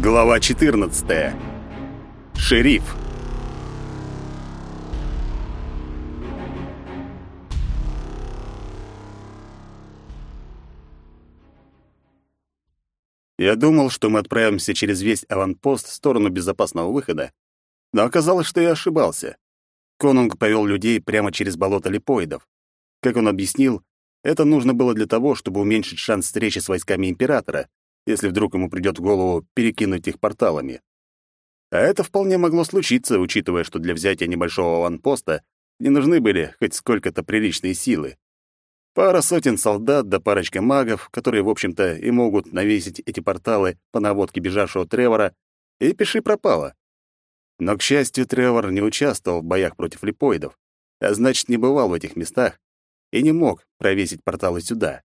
Глава 14. Шериф. Я думал, что мы отправимся через весь аванпост в сторону безопасного выхода, но оказалось, что я ошибался. Конунг повел людей прямо через болото липоидов. Как он объяснил, это нужно было для того, чтобы уменьшить шанс встречи с войсками императора, если вдруг ему придет в голову перекинуть их порталами. А это вполне могло случиться, учитывая, что для взятия небольшого аванпоста не нужны были хоть сколько-то приличные силы. Пара сотен солдат да парочка магов, которые, в общем-то, и могут навесить эти порталы по наводке бежавшего Тревора, и пиши пропало. Но, к счастью, Тревор не участвовал в боях против липоидов, а значит, не бывал в этих местах и не мог провесить порталы сюда.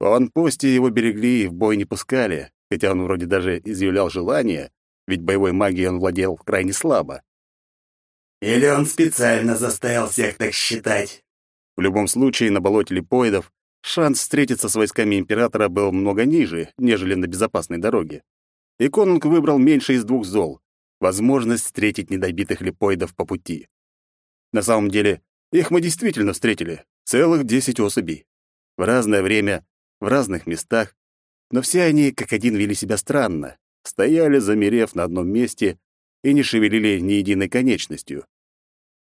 В аванпосте его берегли и в бой не пускали, хотя он вроде даже изъявлял желание, ведь боевой магией он владел крайне слабо. Или он специально заставил всех так считать? В любом случае, на болоте липоидов шанс встретиться с войсками императора был много ниже, нежели на безопасной дороге. И конунг выбрал меньше из двух зол — возможность встретить недобитых липоидов по пути. На самом деле, их мы действительно встретили, целых десять особей. В разное время в разных местах, но все они как один вели себя странно, стояли, замерев на одном месте и не шевелили ни единой конечностью.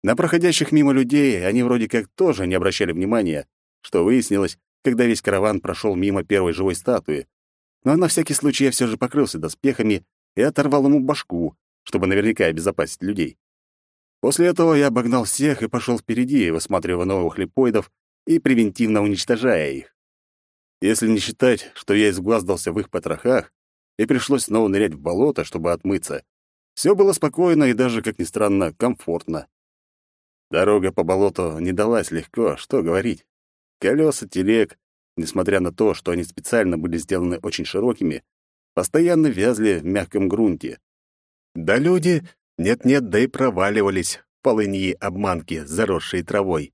На проходящих мимо людей они вроде как тоже не обращали внимания, что выяснилось, когда весь караван прошел мимо первой живой статуи. Но на всякий случай я все же покрылся доспехами и оторвал ему башку, чтобы наверняка обезопасить людей. После этого я обогнал всех и пошел впереди, высматривая новых липоидов и превентивно уничтожая их. Если не считать, что я изгваздался в их потрохах и пришлось снова нырять в болото, чтобы отмыться, все было спокойно и даже, как ни странно, комфортно. Дорога по болоту не далась легко, что говорить. Колеса телег, несмотря на то, что они специально были сделаны очень широкими, постоянно вязли в мягком грунте. Да люди нет-нет, да и проваливались в полыньи обманки, заросшие травой.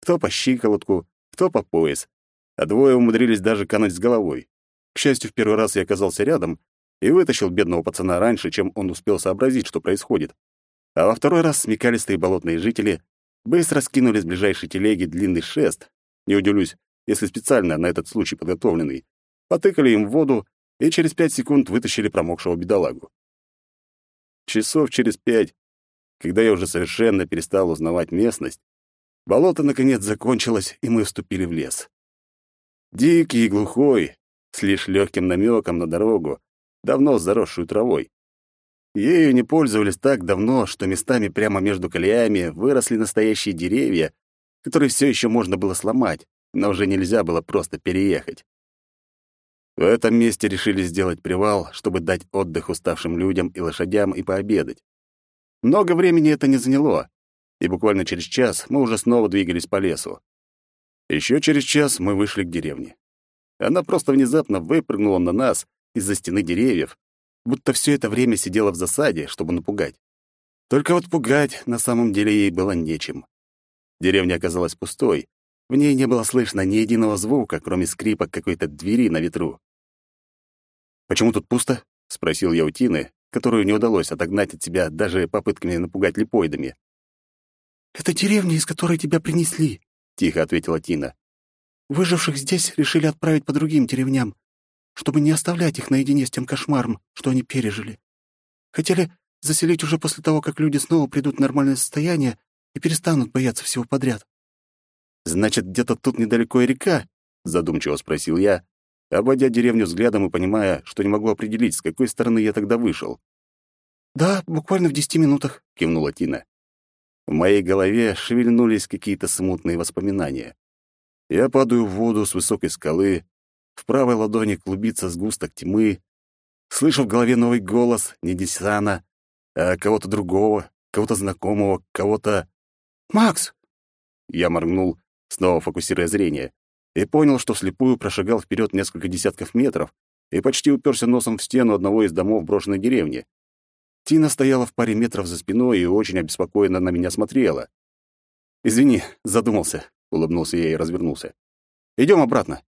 Кто по щиколотку, кто по пояс, а двое умудрились даже кануть с головой. К счастью, в первый раз я оказался рядом и вытащил бедного пацана раньше, чем он успел сообразить, что происходит. А во второй раз смекалистые болотные жители быстро скинули с ближайшей телеги длинный шест, не удивлюсь, если специально на этот случай подготовленный, потыкали им в воду и через пять секунд вытащили промокшего бедолагу. Часов через пять, когда я уже совершенно перестал узнавать местность, болото наконец закончилось, и мы вступили в лес. Дикий и глухой, с лишь легким намеком на дорогу, давно заросшую травой. Ею не пользовались так давно, что местами прямо между колеями выросли настоящие деревья, которые все еще можно было сломать, но уже нельзя было просто переехать. В этом месте решили сделать привал, чтобы дать отдых уставшим людям и лошадям и пообедать. Много времени это не заняло, и буквально через час мы уже снова двигались по лесу. Еще через час мы вышли к деревне. Она просто внезапно выпрыгнула на нас из-за стены деревьев, будто все это время сидела в засаде, чтобы напугать. Только вот пугать на самом деле ей было нечем. Деревня оказалась пустой, в ней не было слышно ни единого звука, кроме скрипа какой-то двери на ветру. «Почему тут пусто?» — спросил я у Тины, которую не удалось отогнать от себя даже попытками напугать липоидами. «Это деревня, из которой тебя принесли», — тихо ответила Тина. «Выживших здесь решили отправить по другим деревням, чтобы не оставлять их наедине с тем кошмаром, что они пережили. Хотели заселить уже после того, как люди снова придут в нормальное состояние и перестанут бояться всего подряд». «Значит, где-то тут недалеко и река?» — задумчиво спросил я, обводя деревню взглядом и понимая, что не могу определить, с какой стороны я тогда вышел. «Да, буквально в десяти минутах», — кивнула Тина. В моей голове шевельнулись какие-то смутные воспоминания. Я падаю в воду с высокой скалы, в правой ладони клубится сгусток тьмы, слышу в голове новый голос не Десана, а кого-то другого, кого-то знакомого, кого-то... «Макс!» Я моргнул, снова фокусируя зрение, и понял, что вслепую прошагал вперед несколько десятков метров и почти уперся носом в стену одного из домов брошенной деревни. Тина стояла в паре метров за спиной и очень обеспокоенно на меня смотрела. «Извини, задумался», — улыбнулся я и развернулся. «Идем обратно».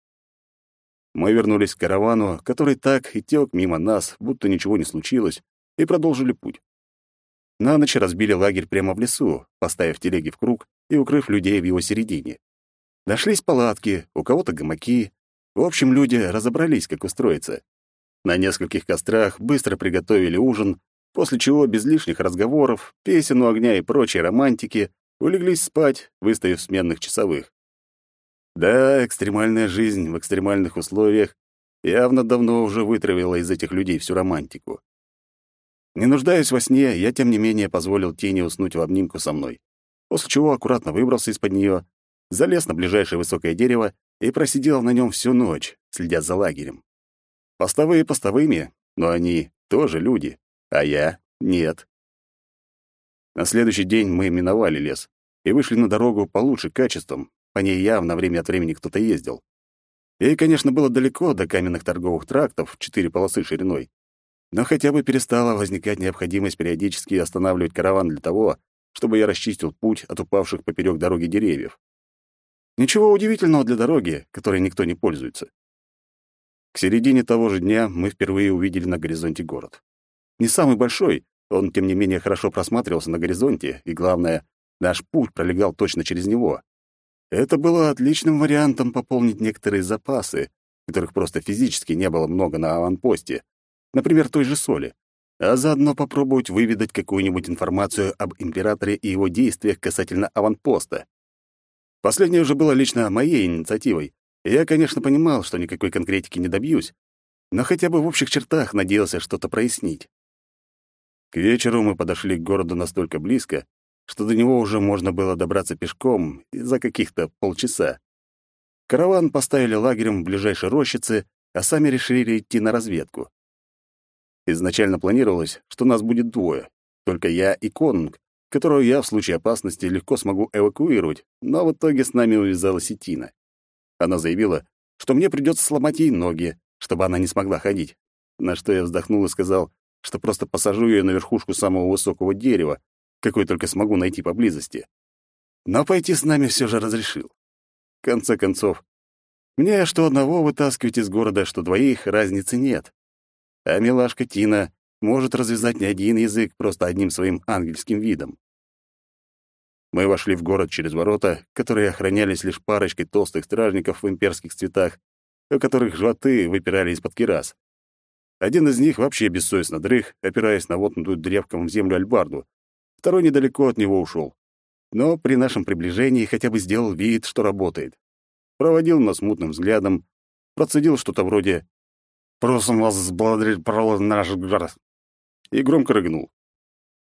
Мы вернулись к каравану, который так и тёк мимо нас, будто ничего не случилось, и продолжили путь. На ночь разбили лагерь прямо в лесу, поставив телеги в круг и укрыв людей в его середине. Нашлись палатки, у кого-то гамаки. В общем, люди разобрались, как устроиться. На нескольких кострах быстро приготовили ужин, после чего без лишних разговоров, песен у огня и прочей романтики улеглись спать, выставив сменных часовых. Да, экстремальная жизнь в экстремальных условиях явно давно уже вытравила из этих людей всю романтику. Не нуждаясь во сне, я, тем не менее, позволил тени уснуть в обнимку со мной, после чего аккуратно выбрался из-под нее, залез на ближайшее высокое дерево и просидел на нем всю ночь, следя за лагерем. Постовые постовыми, но они тоже люди, а я — нет. На следующий день мы миновали лес и вышли на дорогу получше качеством, по ней явно время от времени кто-то ездил. Ей, конечно, было далеко до каменных торговых трактов, четыре полосы шириной, но хотя бы перестала возникать необходимость периодически останавливать караван для того, чтобы я расчистил путь от упавших поперек дороги деревьев. Ничего удивительного для дороги, которой никто не пользуется. К середине того же дня мы впервые увидели на горизонте город. Не самый большой, он, тем не менее, хорошо просматривался на горизонте, и, главное, наш путь пролегал точно через него. Это было отличным вариантом пополнить некоторые запасы, которых просто физически не было много на аванпосте, например, той же соли, а заодно попробовать выведать какую-нибудь информацию об императоре и его действиях касательно аванпоста. Последнее уже было лично моей инициативой, я, конечно, понимал, что никакой конкретики не добьюсь, но хотя бы в общих чертах надеялся что-то прояснить. К вечеру мы подошли к городу настолько близко, что до него уже можно было добраться пешком за каких-то полчаса. Караван поставили лагерем в ближайшей рощице, а сами решили идти на разведку. Изначально планировалось, что нас будет двое, только я и Конунг, которого я в случае опасности легко смогу эвакуировать, но в итоге с нами увязалась и Тина. Она заявила, что мне придется сломать ей ноги, чтобы она не смогла ходить, на что я вздохнул и сказал, что просто посажу ее на верхушку самого высокого дерева, какой только смогу найти поблизости. Но пойти с нами все же разрешил. В конце концов, мне что одного вытаскивать из города, что двоих, разницы нет. А милашка Тина может развязать не один язык просто одним своим ангельским видом. Мы вошли в город через ворота, которые охранялись лишь парочкой толстых стражников в имперских цветах, у которых животы выпирали из-под кирас. Один из них вообще бессовестно дрых, опираясь на вотнутую древком в землю альбарду, Второй недалеко от него ушел. Но при нашем приближении хотя бы сделал вид, что работает. Проводил нас мутным взглядом, процедил что-то вроде «Просим вас сблагодарить провод наш город» и громко рыгнул.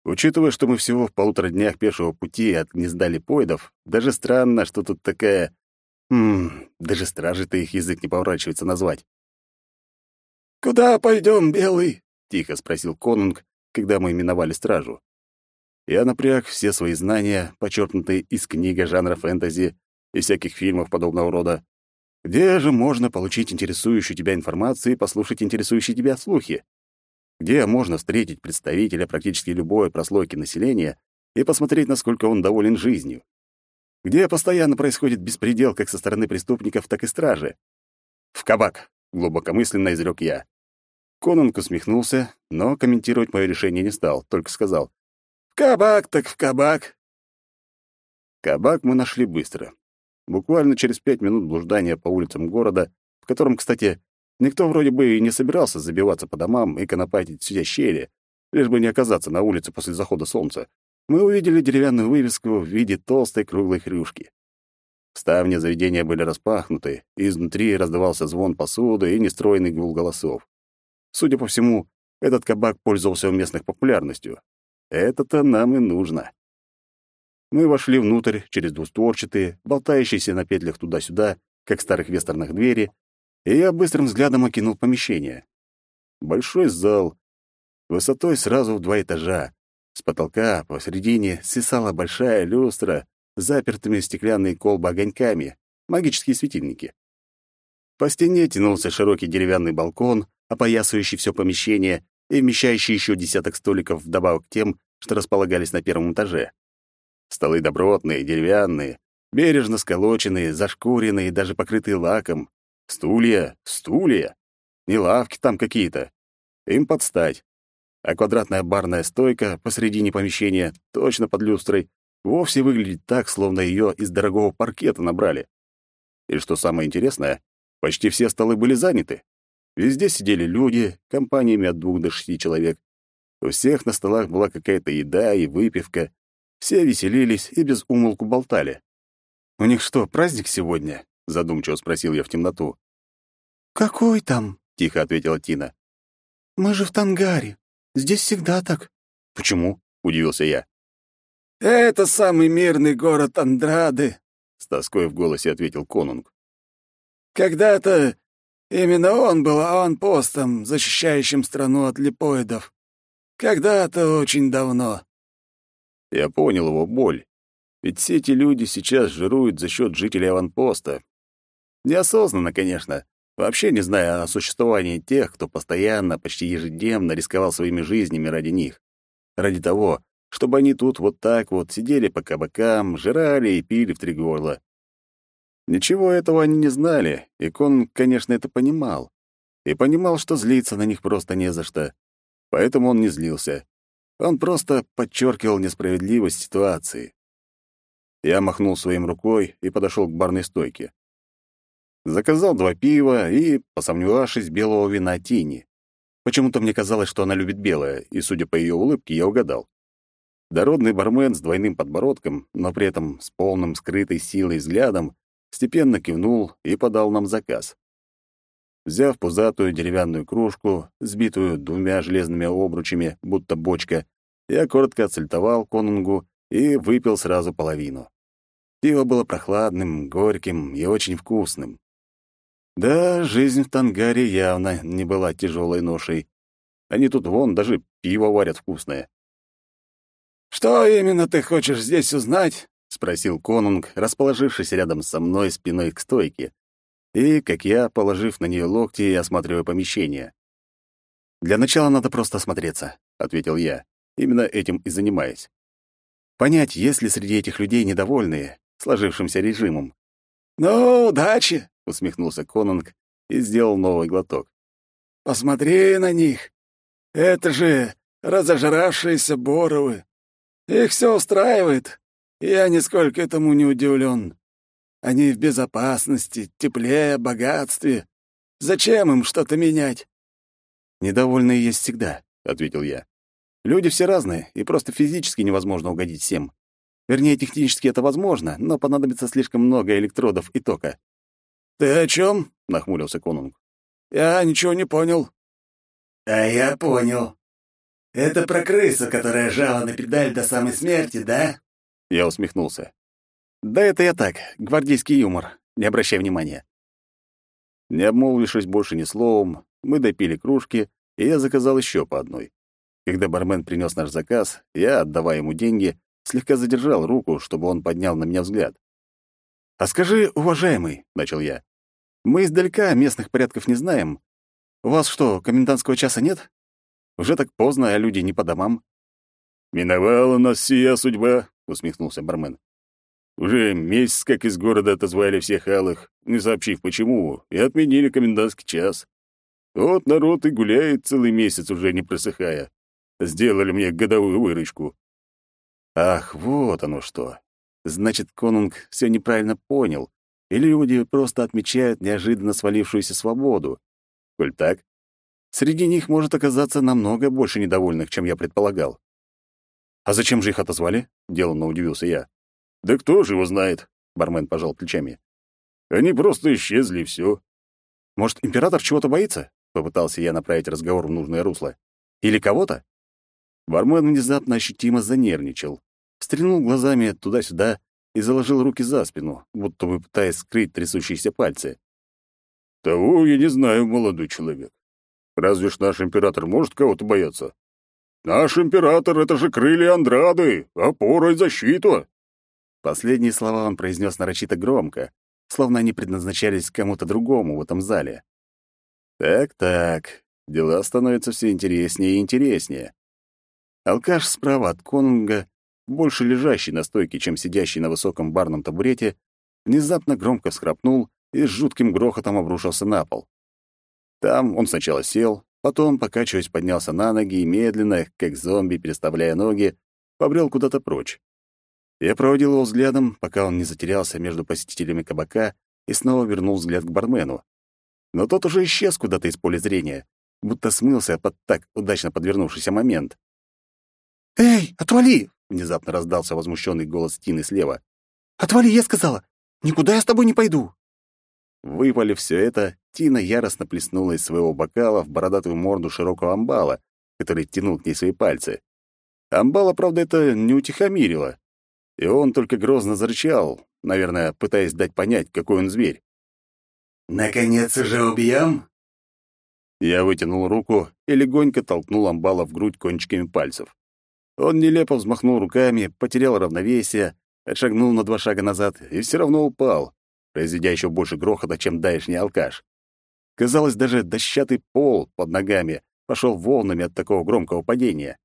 Учитывая, что мы всего в полутора днях пешего пути от гнезда липоидов, даже странно, что тут такая... Хм, даже стражи-то их язык не поворачивается назвать. «Куда пойдем, Белый?» — тихо спросил Конунг, когда мы миновали стражу. Я напряг все свои знания, почерпнутые из книги жанра фэнтези и всяких фильмов подобного рода. Где же можно получить интересующую тебя информацию и послушать интересующие тебя слухи? Где можно встретить представителя практически любой прослойки населения и посмотреть, насколько он доволен жизнью? Где постоянно происходит беспредел как со стороны преступников, так и стражи? В кабак, глубокомысленно изрек я. Конанг усмехнулся, но комментировать мое решение не стал, только сказал — кабак так в кабак. Кабак мы нашли быстро. Буквально через пять минут блуждания по улицам города, в котором, кстати, никто вроде бы и не собирался забиваться по домам и конопатить все щели, лишь бы не оказаться на улице после захода солнца, мы увидели деревянную вывеску в виде толстой круглой хрюшки. Ставни заведения были распахнуты, и изнутри раздавался звон посуды и нестроенный гул голосов. Судя по всему, этот кабак пользовался у местных популярностью, это-то нам и нужно. Мы вошли внутрь через двустворчатые, болтающиеся на петлях туда-сюда, как старых вестернах двери, и я быстрым взглядом окинул помещение. Большой зал, высотой сразу в два этажа. С потолка посередине свисала большая люстра с запертыми в стеклянные колбы огоньками, магические светильники. По стене тянулся широкий деревянный балкон, опоясывающий все помещение, и вмещающий еще десяток столиков вдобавок к тем, что располагались на первом этаже. Столы добротные, деревянные, бережно сколоченные, зашкуренные даже покрытые лаком. Стулья, стулья. Не лавки там какие-то. Им подстать. А квадратная барная стойка посредине помещения, точно под люстрой, вовсе выглядит так, словно ее из дорогого паркета набрали. И что самое интересное, почти все столы были заняты. Везде сидели люди, компаниями от двух до шести человек. У всех на столах была какая-то еда и выпивка. Все веселились и без умолку болтали. «У них что, праздник сегодня?» — задумчиво спросил я в темноту. «Какой там?» — тихо ответила Тина. «Мы же в Тангаре. Здесь всегда так». «Почему?» — удивился я. «Это самый мирный город Андрады», — с тоской в голосе ответил Конунг. «Когда-то именно он был аванпостом, защищающим страну от липоидов. Когда-то очень давно». Я понял его боль. Ведь все эти люди сейчас жируют за счет жителей аванпоста. Неосознанно, конечно, вообще не зная о существовании тех, кто постоянно, почти ежедневно рисковал своими жизнями ради них. Ради того, чтобы они тут вот так вот сидели по кабакам, жрали и пили в три горла. Ничего этого они не знали, и Кон, конечно, это понимал. И понимал, что злиться на них просто не за что. Поэтому он не злился. Он просто подчеркивал несправедливость ситуации. Я махнул своим рукой и подошел к барной стойке. Заказал два пива и, посомневавшись, белого вина Тини. Почему-то мне казалось, что она любит белое, и, судя по ее улыбке, я угадал. Дородный бармен с двойным подбородком, но при этом с полным скрытой силой взглядом, степенно кивнул и подал нам заказ. Взяв пузатую деревянную кружку, сбитую двумя железными обручами, будто бочка, я коротко отсультовал конунгу и выпил сразу половину. Пиво было прохладным, горьким и очень вкусным. Да, жизнь в Тангаре явно не была тяжелой ношей. Они тут вон даже пиво варят вкусное. «Что именно ты хочешь здесь узнать?» — спросил конунг, расположившись рядом со мной спиной к стойке, и, как я, положив на нее локти и осматривая помещение. «Для начала надо просто осмотреться», — ответил я, именно этим и занимаясь. Понять, есть ли среди этих людей недовольные, сложившимся режимом. «Ну, удачи!» — усмехнулся Конунг и сделал новый глоток. «Посмотри на них! Это же разожравшиеся боровы! Их все устраивает, я нисколько этому не удивлен. Они в безопасности, тепле, богатстве. Зачем им что-то менять?» «Недовольные есть всегда», — ответил я. «Люди все разные, и просто физически невозможно угодить всем. Вернее, технически это возможно, но понадобится слишком много электродов и тока. «Ты о чем? нахмурился Конунг. «Я ничего не понял». «А я понял. Это про крысу, которая жала на педаль до самой смерти, да?» Я усмехнулся. «Да это я так, гвардейский юмор. Не обращай внимания». Не обмолвившись больше ни словом, мы допили кружки, и я заказал еще по одной. Когда бармен принес наш заказ, я, отдавая ему деньги, слегка задержал руку, чтобы он поднял на меня взгляд. «А скажи, уважаемый», — начал я, — «мы издалека местных порядков не знаем. У вас что, комендантского часа нет? Уже так поздно, а люди не по домам». «Миновала нас сия судьба», — усмехнулся бармен. «Уже месяц как из города отозвали всех алых, не сообщив почему, и отменили комендантский час. Вот народ и гуляет целый месяц, уже не просыхая. Сделали мне годовую выручку. Ах, вот оно что. Значит, Конунг все неправильно понял, и люди просто отмечают неожиданно свалившуюся свободу. Коль так, среди них может оказаться намного больше недовольных, чем я предполагал. «А зачем же их отозвали?» — деланно удивился я. «Да кто же его знает?» — бармен пожал плечами. «Они просто исчезли, и все». «Может, император чего-то боится?» — попытался я направить разговор в нужное русло. «Или кого-то?» Бармен внезапно ощутимо занервничал, стрельнул глазами туда-сюда и заложил руки за спину, будто бы пытаясь скрыть трясущиеся пальцы. «Того я не знаю, молодой человек. Разве ж наш император может кого-то бояться? Наш император — это же крылья Андрады, опора и защита!» Последние слова он произнес нарочито громко, словно они предназначались кому-то другому в этом зале. Так-так, дела становятся все интереснее и интереснее. Алкаш справа от конунга, больше лежащий на стойке, чем сидящий на высоком барном табурете, внезапно громко всхрапнул и с жутким грохотом обрушился на пол. Там он сначала сел, потом, покачиваясь, поднялся на ноги и медленно, как зомби, переставляя ноги, побрел куда-то прочь. Я проводил его взглядом, пока он не затерялся между посетителями кабака и снова вернул взгляд к бармену. Но тот уже исчез куда-то из поля зрения, будто смылся под так удачно подвернувшийся момент. «Эй, отвали!» — внезапно раздался возмущенный голос Тины слева. «Отвали, я сказала! Никуда я с тобой не пойду!» Выпалив все это, Тина яростно плеснула из своего бокала в бородатую морду широкого амбала, который тянул к ней свои пальцы. Амбала, правда, это не утихомирило, и он только грозно зарычал, наверное, пытаясь дать понять, какой он зверь. «Наконец уже убьем?» Я вытянул руку и легонько толкнул амбала в грудь кончиками пальцев. Он нелепо взмахнул руками, потерял равновесие, отшагнул на два шага назад и все равно упал, произведя еще больше грохота, чем давешний алкаш. Казалось, даже дощатый пол под ногами пошел волнами от такого громкого падения.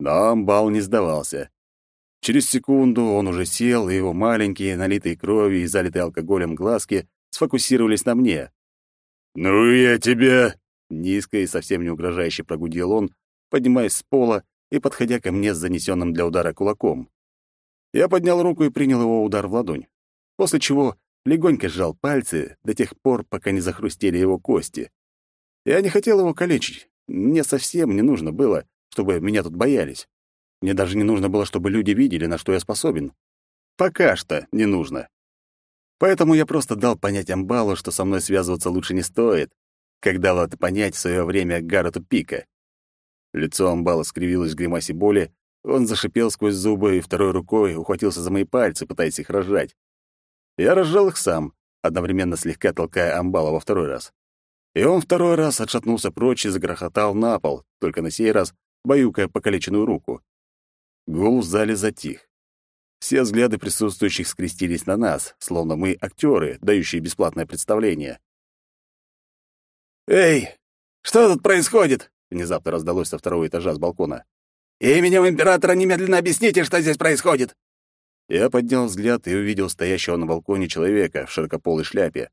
Но амбал не сдавался. Через секунду он уже сел, и его маленькие, налитые кровью и залитые алкоголем глазки сфокусировались на мне. «Ну я тебя!» — низко и совсем не угрожающе прогудел он, поднимаясь с пола и подходя ко мне с занесенным для удара кулаком. Я поднял руку и принял его удар в ладонь, после чего легонько сжал пальцы до тех пор, пока не захрустели его кости. Я не хотел его калечить, мне совсем не нужно было, чтобы меня тут боялись. Мне даже не нужно было, чтобы люди видели, на что я способен. Пока что не нужно. Поэтому я просто дал понять Амбалу, что со мной связываться лучше не стоит, как дал это понять в свое время Гаррету Пика. Лицо Амбала скривилось в гримасе боли, он зашипел сквозь зубы и второй рукой ухватился за мои пальцы, пытаясь их разжать. Я разжал их сам, одновременно слегка толкая Амбала во второй раз. И он второй раз отшатнулся прочь и загрохотал на пол, только на сей раз баюкая покалеченную руку. Гул в зале затих. Все взгляды присутствующих скрестились на нас, словно мы актеры, дающие бесплатное представление. «Эй, что тут происходит?» — внезапно раздалось со второго этажа с балкона. «Именем императора немедленно объясните, что здесь происходит!» Я поднял взгляд и увидел стоящего на балконе человека в широкополой шляпе.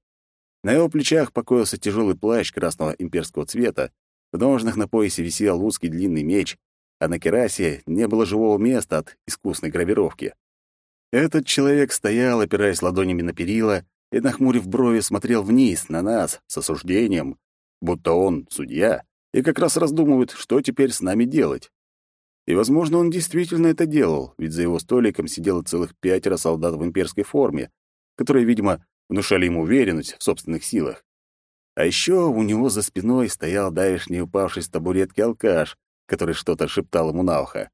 На его плечах покоился тяжелый плащ красного имперского цвета, в ножнах на поясе висел узкий длинный меч, а на керасе не было живого места от искусной гравировки. Этот человек стоял, опираясь ладонями на перила, и, нахмурив брови, смотрел вниз, на нас, с осуждением, будто он судья, и как раз раздумывает, что теперь с нами делать. И, возможно, он действительно это делал, ведь за его столиком сидело целых пятеро солдат в имперской форме, которые, видимо, внушали ему уверенность в собственных силах. А еще у него за спиной стоял давешний упавший с табуретки алкаш, который что-то шептал ему на ухо.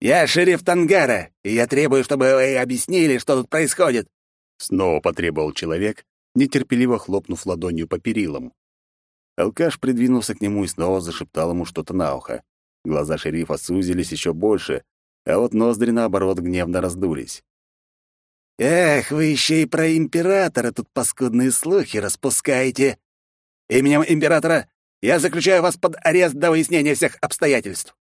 «Я шериф Тангара, и я требую, чтобы вы объяснили, что тут происходит!» Снова потребовал человек, нетерпеливо хлопнув ладонью по перилам. Алкаш придвинулся к нему и снова зашептал ему что-то на ухо. Глаза шерифа сузились еще больше, а вот ноздри, наоборот, гневно раздулись. «Эх, вы еще и про императора тут паскудные слухи распускаете! Именем императора я заключаю вас под арест до выяснения всех обстоятельств!»